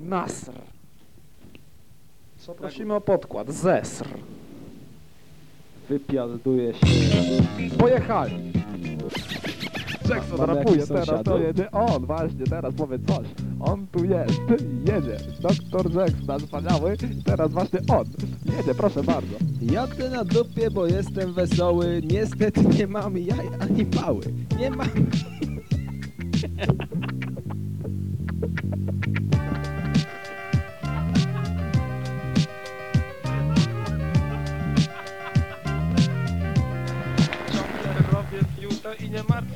Nasr. Prosimy o podkład. Zesr. Wypialduje się. Pojechali. Jackson Mamy rapuje, jakichś teraz to sąsiadów? jedzie on, właśnie, teraz powie coś. On tu jest, jedzie. Doktor Jackson, wspaniały, teraz właśnie on. Jedzie, proszę bardzo. Jadę na dupie, bo jestem wesoły. Niestety nie mam jaj ani pały. Nie mam.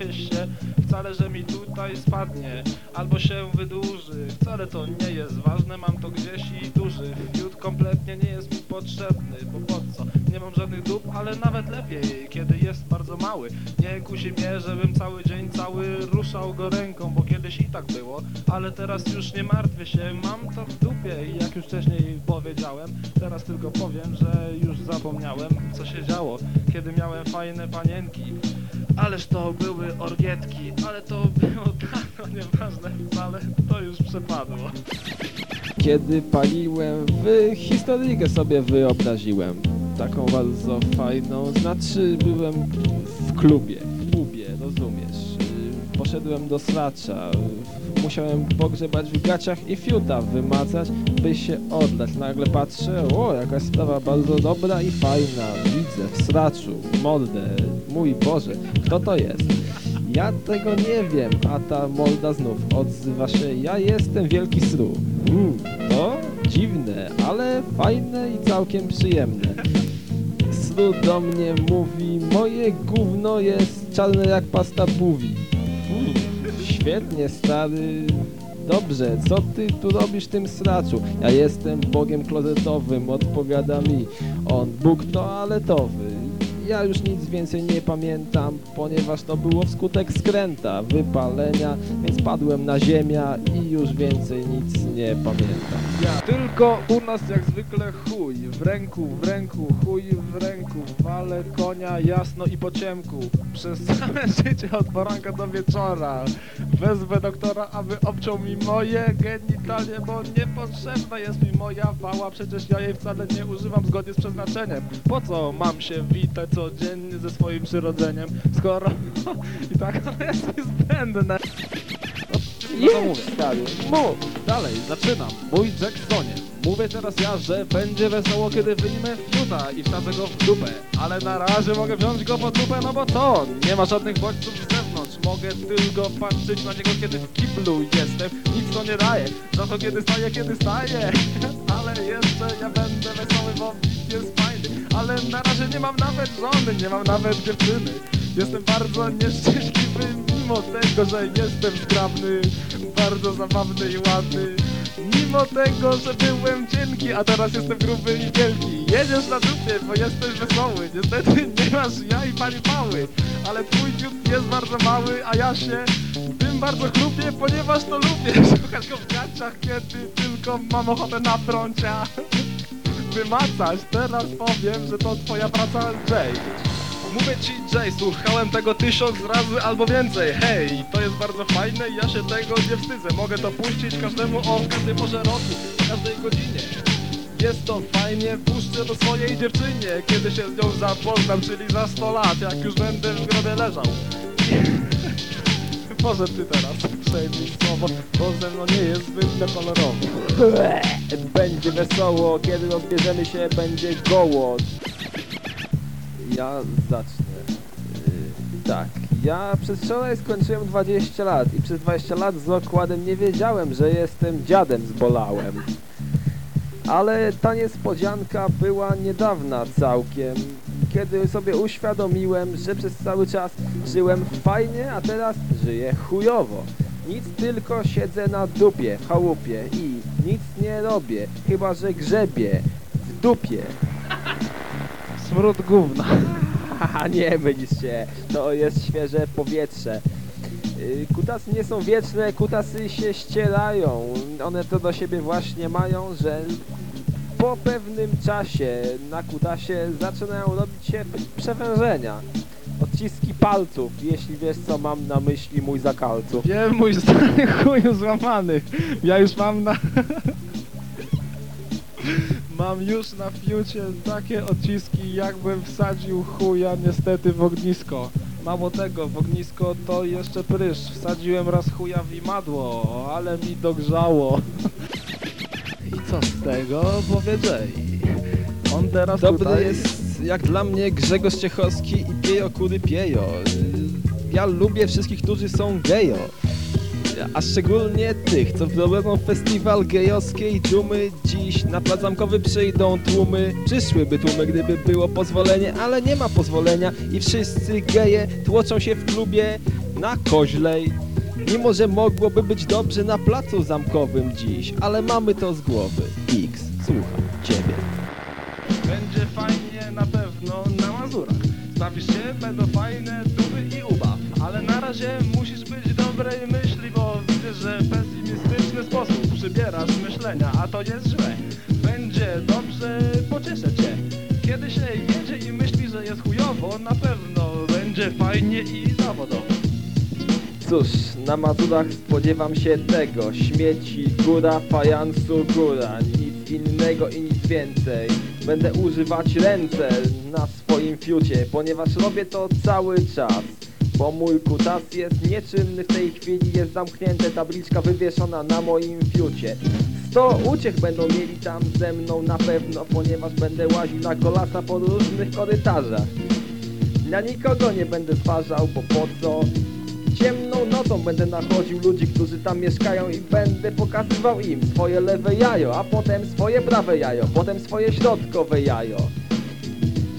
Się wcale, że mi tutaj spadnie albo się wydłuży. Wcale to nie jest ważne, mam to gdzieś i duży. Fiut kompletnie nie jest mi potrzebny, bo po co? Nie mam żadnych dup, ale nawet lepiej, kiedy jest bardzo mały. Nie kusi mnie, żebym cały dzień cały ruszał go ręką, bo kiedyś i tak było, ale teraz już nie martwię się, mam to w dupie i jak już wcześniej powiedziałem, teraz tylko powiem, że już zapomniałem, co się działo, kiedy miałem fajne panienki. Ależ to były orgietki, ale to było dawno, nieważne wcale, to już przepadło. Kiedy paliłem, w historyjkę sobie wyobraziłem. Taką bardzo fajną. Znaczy, byłem w klubie, w pubie, rozumiesz. Y, Poszedłem do sracza. Musiałem pogrzebać w gaciach i fiuta wymacać, by się oddać. Nagle patrzę, o, jakaś sprawa bardzo dobra i fajna. Widzę w sraczu mordę. Mój Boże, kto to jest? Ja tego nie wiem, a ta molda znów odzywa się, ja jestem wielki sru. Mm, to dziwne, ale fajne i całkiem przyjemne. Sru do mnie mówi, moje gówno jest czarne jak pasta buwi. Mm, świetnie, stary. Dobrze, co ty tu robisz w tym sraczu? Ja jestem bogiem klozetowym, odpowiada mi on, Bóg toaletowy. Ja już nic więcej nie pamiętam, ponieważ to było wskutek skręta, wypalenia, więc padłem na ziemię i już więcej nic nie pamiętam. Ja tylko u nas jak zwykle chuj, w ręku, w ręku, chuj w ręku, wale konia jasno i po ciemku, przez całe życie od poranka do wieczora, wezwę doktora, aby obciął mi moje genitalie, bo niepotrzebna jest mi moja wała, przecież ja jej wcale nie używam zgodnie z przeznaczeniem, po co mam się witać codziennie ze swoim przyrodzeniem, skoro i tak ono jest niezbędne. No to mówię. stary. Mów! Dalej, zaczynam. Mój Jacksonie. Mówię teraz ja, że będzie wesoło, kiedy wyjmę fiuta i wsadzę go w dupę. Ale na razie mogę wziąć go pod dupę, no bo to nie ma żadnych bodźców z zewnątrz. Mogę tylko patrzeć na niego, kiedy w kiblu jestem. Nic to nie daje, za to kiedy staję, kiedy staję. Ale jeszcze ja będę wesoły, bo jest fajny. Ale na razie nie mam nawet żony, nie mam nawet dziewczyny. Jestem bardzo nieszczęśliwy, mimo tego, że jestem zgrabny, bardzo zabawny i ładny. Mimo tego, że byłem cienki, a teraz jestem gruby i wielki. Jedziesz na dupie, bo jesteś wesoły. Niestety nie masz ja i pani mały, ale twój dziób jest bardzo mały, a ja się tym bardzo chlupię, ponieważ to lubię. Słuchać go w gaciach, kiedy tylko mam ochotę na prącia. Wymacać, teraz powiem, że to twoja praca, Jay. Mówię ci Jay, słuchałem tego tysiąc razy albo więcej. Hej, to jest bardzo fajne i ja się tego nie wstydzę. Mogę to puścić każdemu o każdej porze roku, o każdej godzinie. Jest to fajnie, puszczę to swojej dziewczynie. Kiedy się z nią zapoznam, czyli za 100 lat Jak już będę w grobie leżał. Może ty teraz przejmij słowo, bo ze mną nie jest zbyt kolorowo Będzie wesoło, kiedy rozbierzemy się, będzie goło. Ja zacznę. Yy, tak, ja przez wczoraj skończyłem 20 lat i przez 20 lat z okładem nie wiedziałem, że jestem dziadem zbolałem. Ale ta niespodzianka była niedawna całkiem, kiedy sobie uświadomiłem, że przez cały czas żyłem fajnie, a teraz żyję chujowo. Nic tylko siedzę na dupie w chałupie i nic nie robię, chyba że grzebię w dupie. Smród gówna Haha, nie mylisz się, to jest świeże powietrze. Yy, Kutasy nie są wieczne, kutasy się ścierają. One to do siebie właśnie mają, że po pewnym czasie na kutasie zaczynają robić się przewężenia. Odciski palców, jeśli wiesz co mam na myśli mój zakalcu. Wiem, mój stary chuju złamany. Ja już mam na... Mam już na fiucie takie odciski, jakbym wsadził chuja niestety w ognisko. Mało tego, w ognisko to jeszcze prysz. Wsadziłem raz chuja w imadło, ale mi dogrzało. I co z tego? Powiedzieli. On teraz Dobry tutaj... jest jak dla mnie Grzegorz Ciechowski i piejo kury piejo. Ja lubię wszystkich, którzy są gejo. A szczególnie tych, co wprowadzą festiwal gejowskiej dumy Dziś. Na plac zamkowy przyjdą tłumy. Przyszłyby tłumy, gdyby było pozwolenie Ale nie ma pozwolenia i wszyscy geje Tłoczą się w klubie na koźlej. Mimo, że mogłoby być dobrze na placu zamkowym dziś Ale mamy to z głowy. X, słucham ciebie. Będzie fajnie na pewno na Mazurach. Stawisz się, będą fajne duby i uba Ale na razie musisz być dobrej myśli Bo widzę, że pesymistyczny sposób przybierasz myślenia A to jest źle. Będzie dobrze, pocieszę cię. Kiedy się jedzie i myśli, że jest chujowo Na pewno będzie fajnie i zawodowo. Cóż, na Mazurach spodziewam się tego. Śmieci, góra, fajansu, góra. Nic innego i nic więcej. Będę używać ręce na swoim fiucie Ponieważ robię to cały czas Bo mój kutas jest nieczynny w tej chwili Jest zamknięte, tabliczka wywieszona na moim fiucie Sto uciech będą mieli tam ze mną na pewno Ponieważ będę łaził na kolasa po różnych korytarzach Ja nikogo nie będę twarzał, bo po co? Ciemną nocą będę nachodził ludzi, którzy tam mieszkają i będę pokazywał im swoje lewe jajo, a potem swoje prawe jajo, potem swoje środkowe jajo.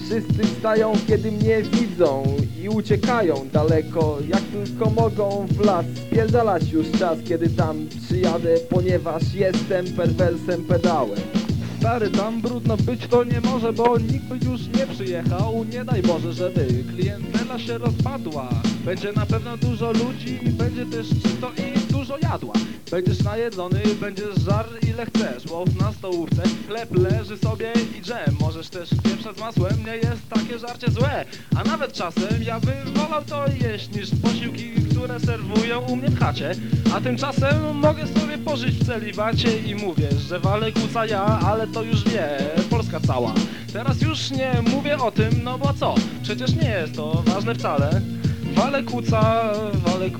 Wszyscy wstają, kiedy mnie widzą i uciekają daleko, jak tylko mogą w las. Spierdalać już czas, kiedy tam przyjadę, ponieważ jestem perwersem pedałem. Stary, tam brudno być to nie może, bo nikt już nie przyjechał. Nie daj Boże, żeby klientela się rozpadła. Będzie na pewno dużo ludzi, będzie też czysto i dużo jadła. Będziesz najedzony, będziesz żar ile chcesz. Łow na stołówce, chleb leży sobie i dżem. Możesz też pieprze z masłem, nie jest takie żarcie złe. A nawet czasem ja bym wolał to jeść niż posiłki, które serwują u mnie w chacie. A tymczasem mogę sobie pożyć w celibacie i mówię, że wale kuca ja, ale to już wie Polska cała. Teraz już nie mówię o tym, no bo co? Przecież nie jest to ważne wcale. Wale kuca, wale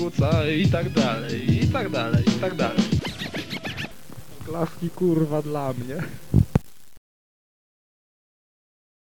i tak dalej, i tak dalej, i tak dalej. Klaski kurwa dla mnie.